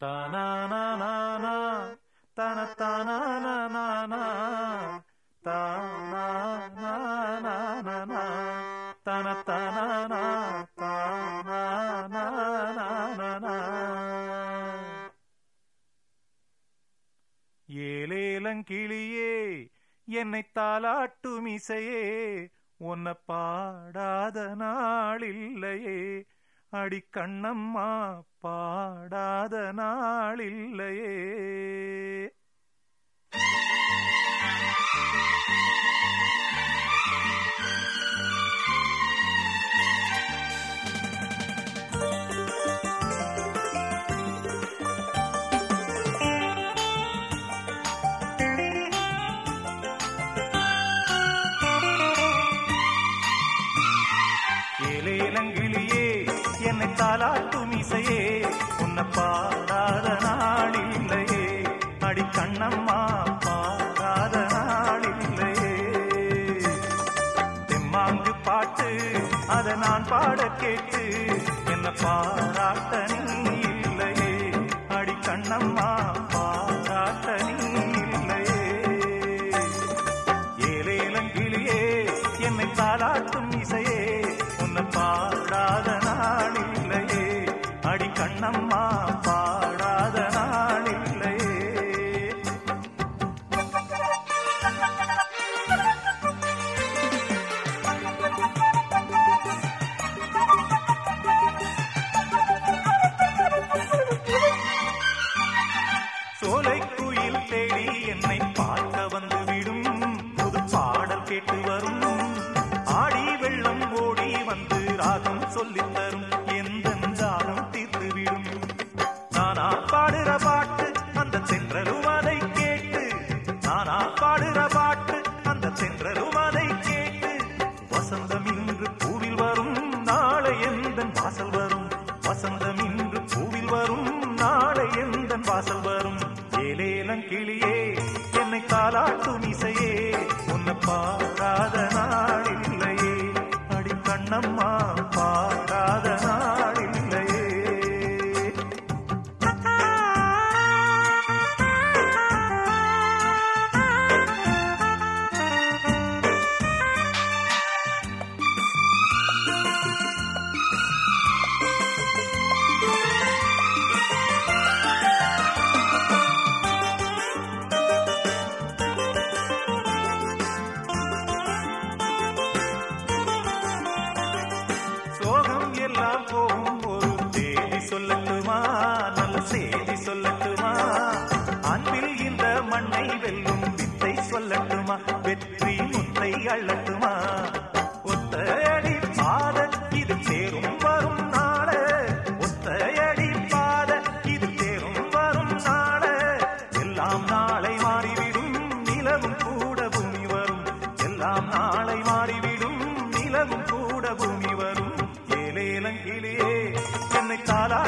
தானானானானா, தனத்தானானானானா, தானானானானா, தனத்தானானா, தானானானானா. ஏலேலங்கிளியே என்னை தாலாட்டும் இசையே உன்னை பாடாத நாளில்லையே அடிக்கண்ணம்மா பாடாத நாளில்லையே. தாலாட்டும் இசையே. உன்னை பாடாத நாளில்லையே. அடி கண்ணம்மா பாடாத நாளில்லையே. தெம்மாங்கு பாட்டு அதை நான் பாட கேட்டு என்ன பாராட்ட நீ இல்லையே. அடி கண்ணம்மா பாராட்ட நீ இல்லையே. ஏலேலங்கிளியே என்னை தாலாட்டும் இசையே. உன்னை பாடாத அடி அந்த சென்றலும் கேட்டு வசந்தம் இன்று பூவில் வரும் நாளை எந்த வாசல் வரும்? வசந்தம் இன்று பூவில் வரும் நாளை எந்த வாசல் வரும்? ஏலேலம் கிளியே என்னை காலாட்டும் இசையே. செய்தி சொல்லட்டுமா? அன்பில் இந்த மண்ணை வெல்லும் வித்தை சொல்லட்டுமா? வெற்றி முத்தை அள்ளட்டுமா? ஒத்தடி பாத இது சேரும் வரும் நாள. ஒத்தையடி பாத இது சேரும் வரும் நாள. எல்லாம் நாளை மாறிவிடும் நிலவும் கூட பூமி வரும். எல்லாம் நாளை மாறிவிடும் நிலவும் கூட பூமி வரும். ஏலேலங்கிலே என்னை தாலாட்டும்